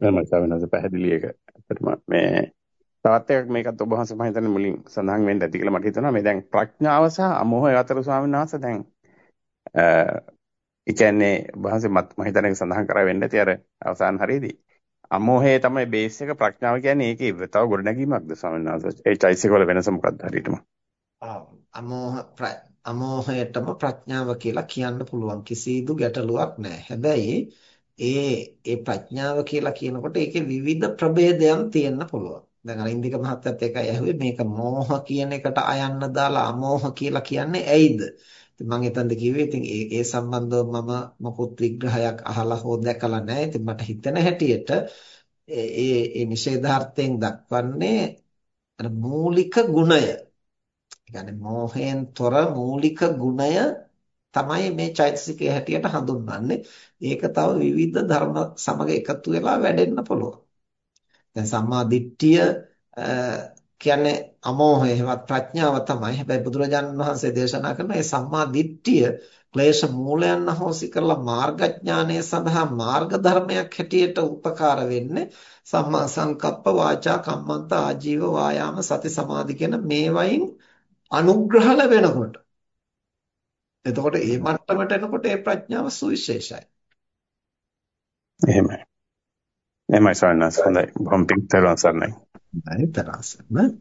එහෙමයි ස්වාමීන් පැහැදිලි එක. ඇත්තටම මේ තවත් එකක් මේකත් ඔබ වහන්සේ මම හිතන්නේ මුලින් සඳහන් වෙන්න ඇති කියලා මට හිතෙනවා. මේ දැන් ප්‍රඥාව සහ අමෝහය අතර ස්වාමීන් වහන්සේ දැන් ඒ කියන්නේ ඔබ වහන්සේ මම හිතන්නේ සඳහන් කරා වෙන්න ඇති අර අවසාන හරියේදී. අමෝහය තමයි බේස් එක ප්‍රඥාව කියන්නේ ඒකේ තව ගොඩනැගීමක්ද ස්වාමීන් වහන්සේ. ඒ චෛසික වල වෙනස මොකක්ද හරියටම? අමෝහ අමෝහයටම ප්‍රඥාව කියලා කියන්න පුළුවන් කිසිදු ගැටලුවක් නැහැ. හැබැයි ඒ ඒ ප්‍රඥාව කියලා කියනකොට ඒකේ විවිධ ප්‍රභේදයන් තියෙන්න පුළුවන්. දැන් අර ඉන්දික මහත්තයත් ඒකයි ඇහුවේ මේක මෝහ කියන එකට අයන්න දාලා අමෝහ කියලා කියන්නේ ඇයිද? ඉතින් මම එතනද කිව්වේ ඉතින් ඒ ඒ සම්බන්ධව මම මොකුත් විග්‍රහයක් අහලා හෝ දැකලා නැහැ. ඉතින් මට හිතෙන හැටියට ඒ ඒ නිෂේධාර්ථයෙන් දක්වන්නේ අර මූලික ගුණය. يعني මෝහයෙන් තොර මූලික ගුණය තමයි මේ චෛතසිකය හැටියට හඳුන්වන්නේ. ඒක තව විවිධ ධර්ම සමග එකතු වෙලා වැඩෙන්න පුළුවන්. දැන් සම්මා දිට්ඨිය කියන්නේ අමෝහය හෙවත් ප්‍රඥාව තමයි. හැබැයි බුදුරජාණන් වහන්සේ දේශනා කරන මේ සම්මා දිට්ඨිය ක්ලේශ මූලයන් අහෝසි කරලා මාර්ගඥානය සඳහා මාර්ග ධර්මයක් හැටියට උපකාර වෙන්නේ සම්මා සංකප්ප වාචා කම්මන්ත ආජීව වායාම සති සමාධි කියන මේවයින් අනුග්‍රහ ලැබෙනකොට එතකොට ඒ මට්ටමට එනකොට ඒ ප්‍රඥාව සුවිශේෂයි. එහෙමයි. එහෙමයි සවන්නස් හොඳයි. බොම්පින් තරවන් සර්ණයි. හරි තරසන්න.